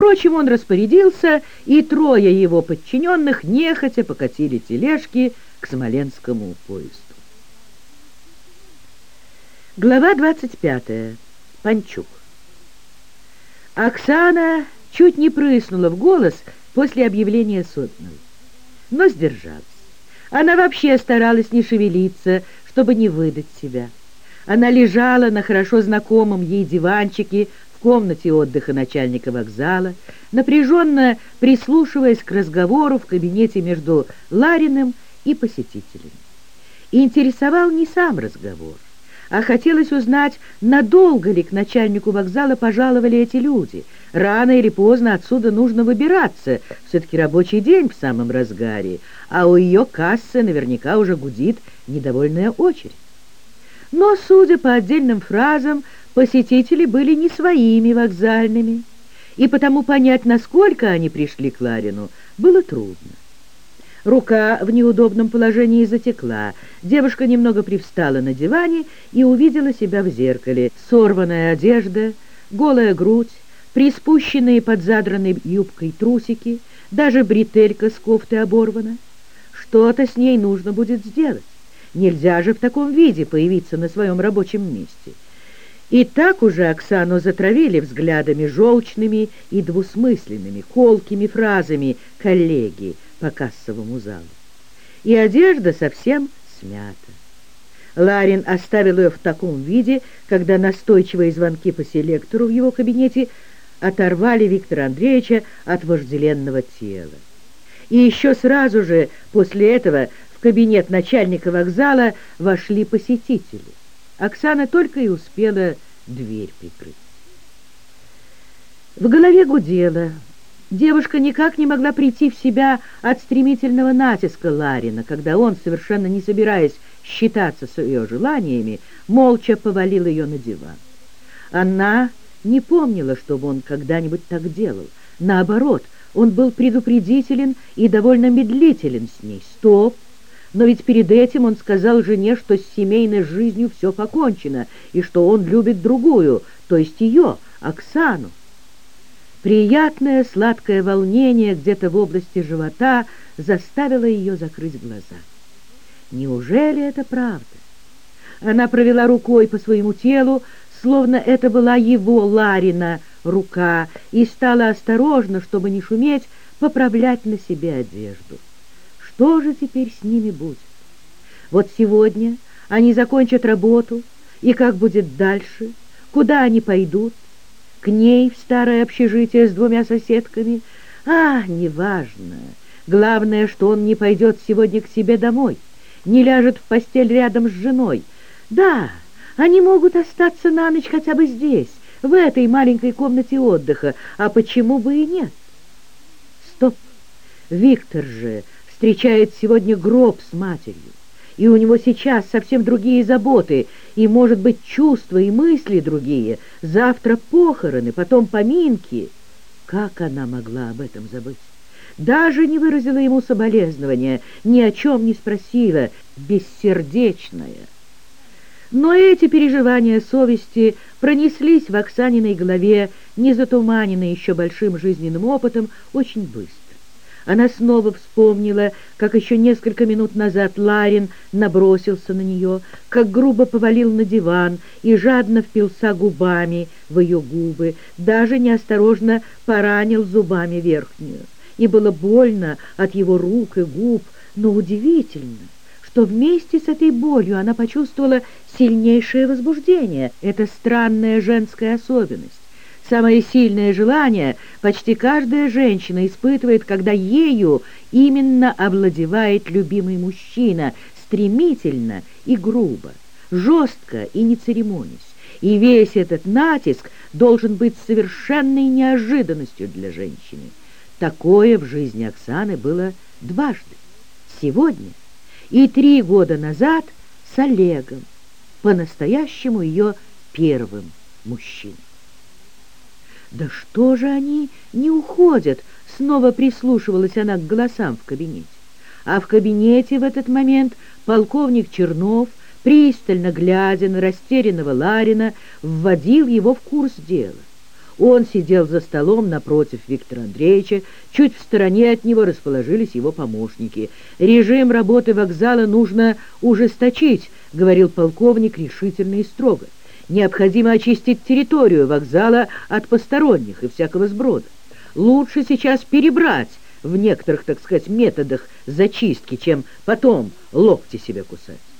Впрочем, он распорядился, и трое его подчиненных нехотя покатили тележки к Смоленскому поезду. Глава 25. Панчук. Оксана чуть не прыснула в голос после объявления сотной, но сдержалась. Она вообще старалась не шевелиться, чтобы не выдать себя. Она лежала на хорошо знакомом ей диванчике в комнате отдыха начальника вокзала, напряженно прислушиваясь к разговору в кабинете между Лариным и посетителем. И интересовал не сам разговор, а хотелось узнать, надолго ли к начальнику вокзала пожаловали эти люди. Рано или поздно отсюда нужно выбираться, все-таки рабочий день в самом разгаре, а у ее кассы наверняка уже гудит недовольная очередь. Но, судя по отдельным фразам, посетители были не своими вокзальными, и потому понять, насколько они пришли к Ларину, было трудно. Рука в неудобном положении затекла. Девушка немного привстала на диване и увидела себя в зеркале. Сорванная одежда, голая грудь, приспущенные под задранной юбкой трусики, даже бретелька с кофты оборвана. Что-то с ней нужно будет сделать. Нельзя же в таком виде появиться на своем рабочем месте. И так уже Оксану затравили взглядами желчными и двусмысленными, колкими фразами коллеги по кассовому залу. И одежда совсем смята. Ларин оставил ее в таком виде, когда настойчивые звонки по селектору в его кабинете оторвали Виктора Андреевича от вожделенного тела. И еще сразу же после этого в кабинет начальника вокзала вошли посетители. Оксана только и успела дверь прикрыть. В голове гудела. Девушка никак не могла прийти в себя от стремительного натиска Ларина, когда он, совершенно не собираясь считаться с ее желаниями, молча повалил ее на диван. Она не помнила, чтобы он когда-нибудь так делал. Наоборот, он был предупредителен и довольно медлителен с ней. Стоп! Но ведь перед этим он сказал жене, что с семейной жизнью все покончено, и что он любит другую, то есть ее, Оксану. Приятное сладкое волнение где-то в области живота заставило ее закрыть глаза. Неужели это правда? Она провела рукой по своему телу, словно это была его, Ларина, рука, и стала осторожно, чтобы не шуметь, поправлять на себе одежду. Что же теперь с ними будет? Вот сегодня они закончат работу, и как будет дальше? Куда они пойдут? К ней в старое общежитие с двумя соседками? А, неважно. Главное, что он не пойдет сегодня к себе домой, не ляжет в постель рядом с женой. Да, они могут остаться на ночь хотя бы здесь, в этой маленькой комнате отдыха, а почему бы и нет? Стоп! Виктор же встречает сегодня гроб с матерью, и у него сейчас совсем другие заботы, и, может быть, чувства и мысли другие, завтра похороны, потом поминки. Как она могла об этом забыть? Даже не выразила ему соболезнования, ни о чем не спросила, бессердечная. Но эти переживания совести пронеслись в Оксаниной голове, не затуманенной еще большим жизненным опытом, очень быстро. Она снова вспомнила, как еще несколько минут назад Ларин набросился на нее, как грубо повалил на диван и жадно впился губами в ее губы, даже неосторожно поранил зубами верхнюю. И было больно от его рук и губ, но удивительно, что вместе с этой болью она почувствовала сильнейшее возбуждение. Это странная женская особенность. Самое сильное желание почти каждая женщина испытывает, когда ею именно овладевает любимый мужчина, стремительно и грубо, жестко и не церемонясь. И весь этот натиск должен быть совершенной неожиданностью для женщины. Такое в жизни Оксаны было дважды. Сегодня и три года назад с Олегом, по-настоящему ее первым мужчиной. «Да что же они не уходят?» Снова прислушивалась она к голосам в кабинете. А в кабинете в этот момент полковник Чернов, пристально глядя на растерянного Ларина, вводил его в курс дела. Он сидел за столом напротив Виктора Андреевича, чуть в стороне от него расположились его помощники. «Режим работы вокзала нужно ужесточить», — говорил полковник решительно и строго. «Необходимо очистить территорию вокзала от посторонних и всякого сброда. Лучше сейчас перебрать в некоторых, так сказать, методах зачистки, чем потом локти себе кусать».